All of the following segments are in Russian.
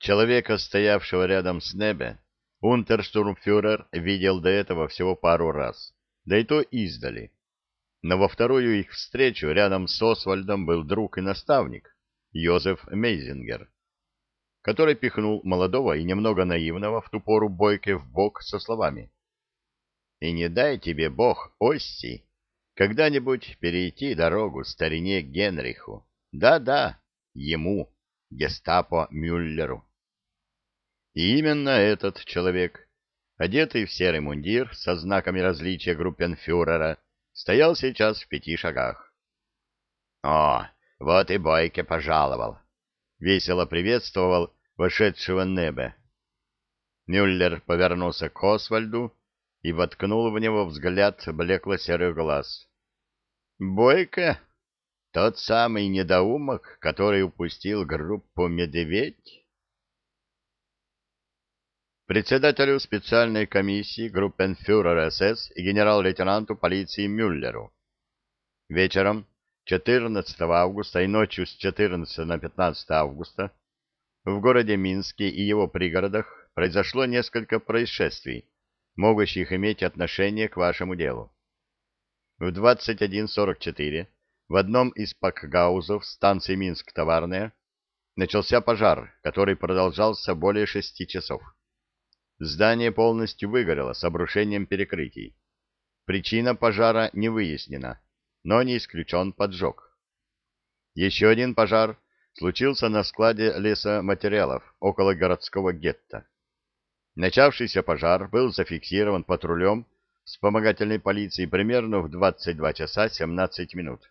Человека, стоявшего рядом с Небе, унтерштурмфюрер видел до этого всего пару раз, да и то издали. Но во вторую их встречу рядом с Освальдом был друг и наставник, Йозеф Мейзингер, который пихнул молодого и немного наивного в ту пору Бойке в бок со словами «И не дай тебе Бог, Осси, когда-нибудь перейти дорогу старине Генриху. Да-да, ему, гестапо Мюллеру». И именно этот человек, одетый в серый мундир со знаками различия группенфюрера, стоял сейчас в пяти шагах. — О, вот и Бойке пожаловал! — весело приветствовал вошедшего Небе. Мюллер повернулся к Освальду и воткнул в него взгляд блекло-серых глаз. — Бойко? Тот самый недоумок, который упустил группу «Медведь»? Председателю специальной комиссии группенфюрера СС и генерал-лейтенанту полиции Мюллеру. Вечером 14 августа и ночью с 14 на 15 августа в городе Минске и его пригородах произошло несколько происшествий, могущих иметь отношение к вашему делу. В 21.44 в одном из пакгаузов станции Минск-Товарная начался пожар, который продолжался более шести часов. Здание полностью выгорело с обрушением перекрытий. Причина пожара не выяснена, но не исключен поджог. Еще один пожар случился на складе лесоматериалов около городского гетто. Начавшийся пожар был зафиксирован патрулем вспомогательной полиции примерно в 22 часа 17 минут.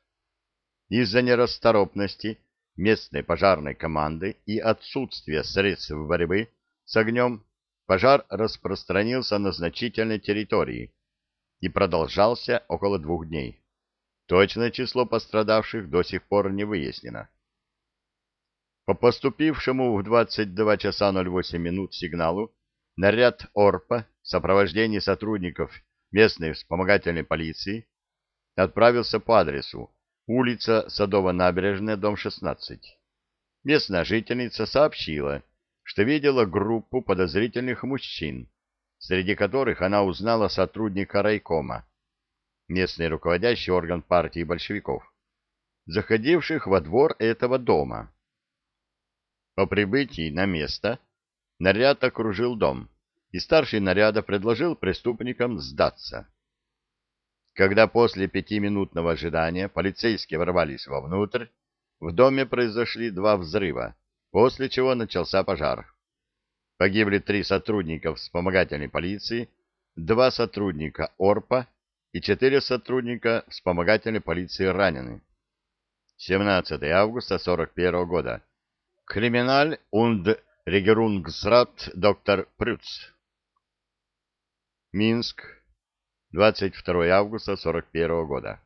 Из-за нерасторопности местной пожарной команды и отсутствия средств борьбы с огнем пожар распространился на значительной территории и продолжался около двух дней. Точное число пострадавших до сих пор не выяснено. По поступившему в 22 часа 08 минут сигналу наряд ОРПа в сопровождении сотрудников местной вспомогательной полиции отправился по адресу улица Садово-Набережная, дом 16. Местная жительница сообщила, что видела группу подозрительных мужчин, среди которых она узнала сотрудника райкома, местный руководящий орган партии большевиков, заходивших во двор этого дома. По прибытии на место наряд окружил дом, и старший наряда предложил преступникам сдаться. Когда после пятиминутного ожидания полицейские ворвались вовнутрь, в доме произошли два взрыва, после чего начался пожар. Погибли три сотрудника вспомогательной полиции, два сотрудника ОРПа и четыре сотрудника вспомогательной полиции ранены. 17 августа 41 года. Криминаль und Регерунгсрат доктор Прюц. Минск, 22 августа 41 года.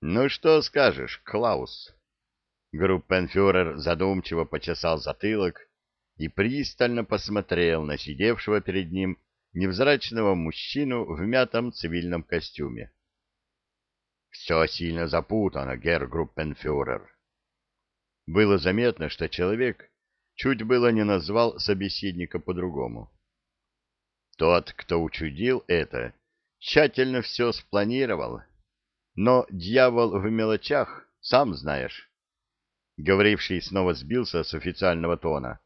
Ну что скажешь, Клаус? Группенфюрер задумчиво почесал затылок и пристально посмотрел на сидевшего перед ним невзрачного мужчину в мятом цивильном костюме. «Все сильно запутано, герр Группенфюрер». Было заметно, что человек чуть было не назвал собеседника по-другому. Тот, кто учудил это, тщательно все спланировал, но дьявол в мелочах, сам знаешь. Говоривший снова сбился с официального тона.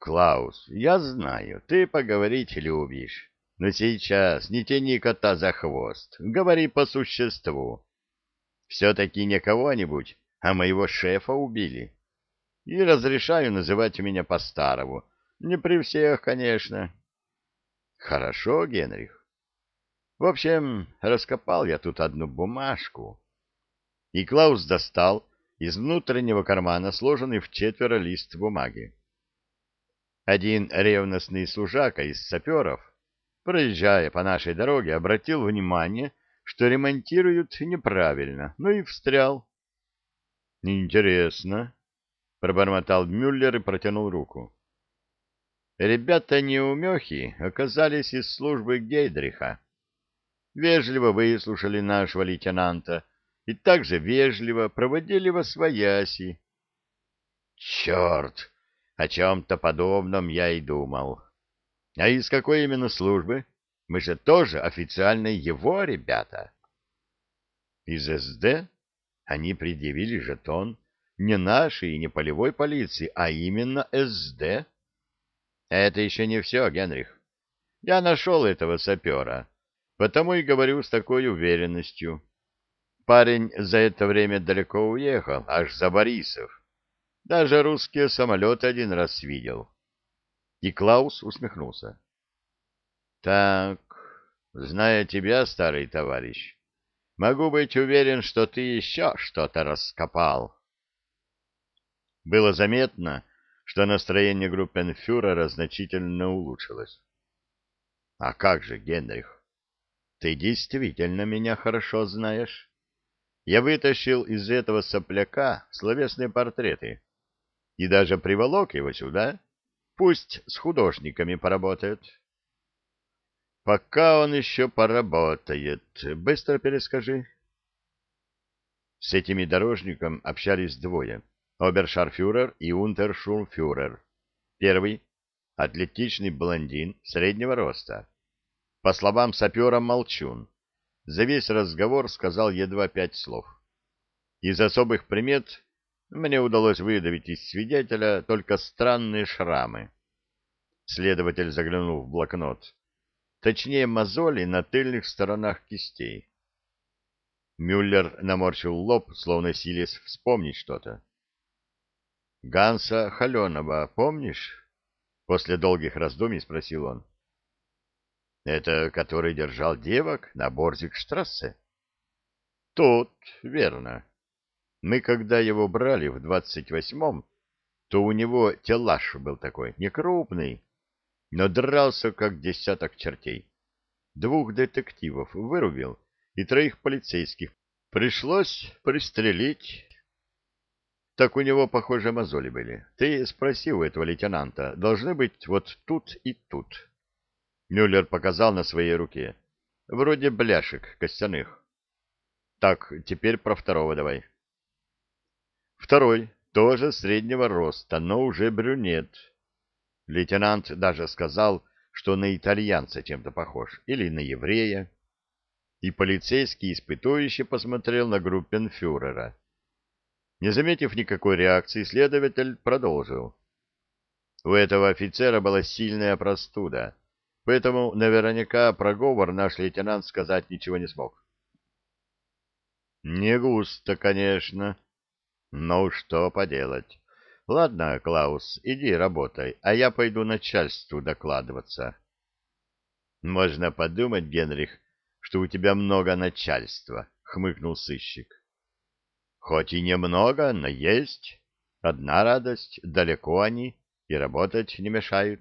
«Клаус, я знаю, ты поговорить любишь, но сейчас не тяни кота за хвост, говори по существу. Все-таки не кого-нибудь, а моего шефа убили. И разрешаю называть меня по-старому. Не при всех, конечно». «Хорошо, Генрих. В общем, раскопал я тут одну бумажку». И Клаус достал из внутреннего кармана сложенный в четверо лист бумаги. Один ревностный служака из саперов, проезжая по нашей дороге, обратил внимание, что ремонтируют неправильно, ну и встрял. «Интересно», — пробормотал Мюллер и протянул руку. Ребята неумехи оказались из службы Гейдриха. Вежливо выслушали нашего лейтенанта, и также вежливо проводили во свояси. — Черт! О чем-то подобном я и думал. А из какой именно службы? Мы же тоже официально его ребята. Из СД? Они предъявили жетон не нашей и не полевой полиции, а именно СД. Это еще не все, Генрих. Я нашел этого сапера, потому и говорю с такой уверенностью. Парень за это время далеко уехал, аж за Борисов. Даже русские самолеты один раз видел. И Клаус усмехнулся. — Так, зная тебя, старый товарищ, могу быть уверен, что ты еще что-то раскопал. Было заметно, что настроение группенфюрера значительно улучшилось. — А как же, Генрих, ты действительно меня хорошо знаешь. Я вытащил из этого сопляка словесные портреты и даже приволок его сюда. Пусть с художниками поработает. Пока он еще поработает. Быстро перескажи. С этими дорожником общались двое. Обершарфюрер и унтершурфюрер. Первый — атлетичный блондин среднего роста. По словам сапера Молчун, за весь разговор сказал едва пять слов. Из особых примет мне удалось выдавить из свидетеля только странные шрамы. Следователь заглянул в блокнот. Точнее, мозоли на тыльных сторонах кистей. Мюллер наморщил лоб, словно силясь вспомнить что-то. Ганса Холенова помнишь? После долгих раздумий спросил он. Это который держал девок на Борзикштрассе? Тут, верно. Мы, когда его брали в двадцать восьмом, то у него телаж был такой, не крупный, но дрался, как десяток чертей. Двух детективов вырубил и троих полицейских. Пришлось пристрелить так у него, похоже, мозоли были. Ты спроси у этого лейтенанта. Должны быть вот тут и тут. Мюллер показал на своей руке. Вроде бляшек костяных. Так, теперь про второго давай. Второй, тоже среднего роста, но уже брюнет. Лейтенант даже сказал, что на итальянца чем-то похож, или на еврея. И полицейский испытующий посмотрел на группенфюрера. Не заметив никакой реакции, следователь продолжил. У этого офицера была сильная простуда, поэтому наверняка проговор наш лейтенант сказать ничего не смог. Не густо, конечно, но что поделать. Ладно, Клаус, иди работай, а я пойду начальству докладываться. Можно подумать, Генрих, что у тебя много начальства, хмыкнул сыщик. Хоть и немного, но есть. Одна радость, далеко они, и работать не мешают.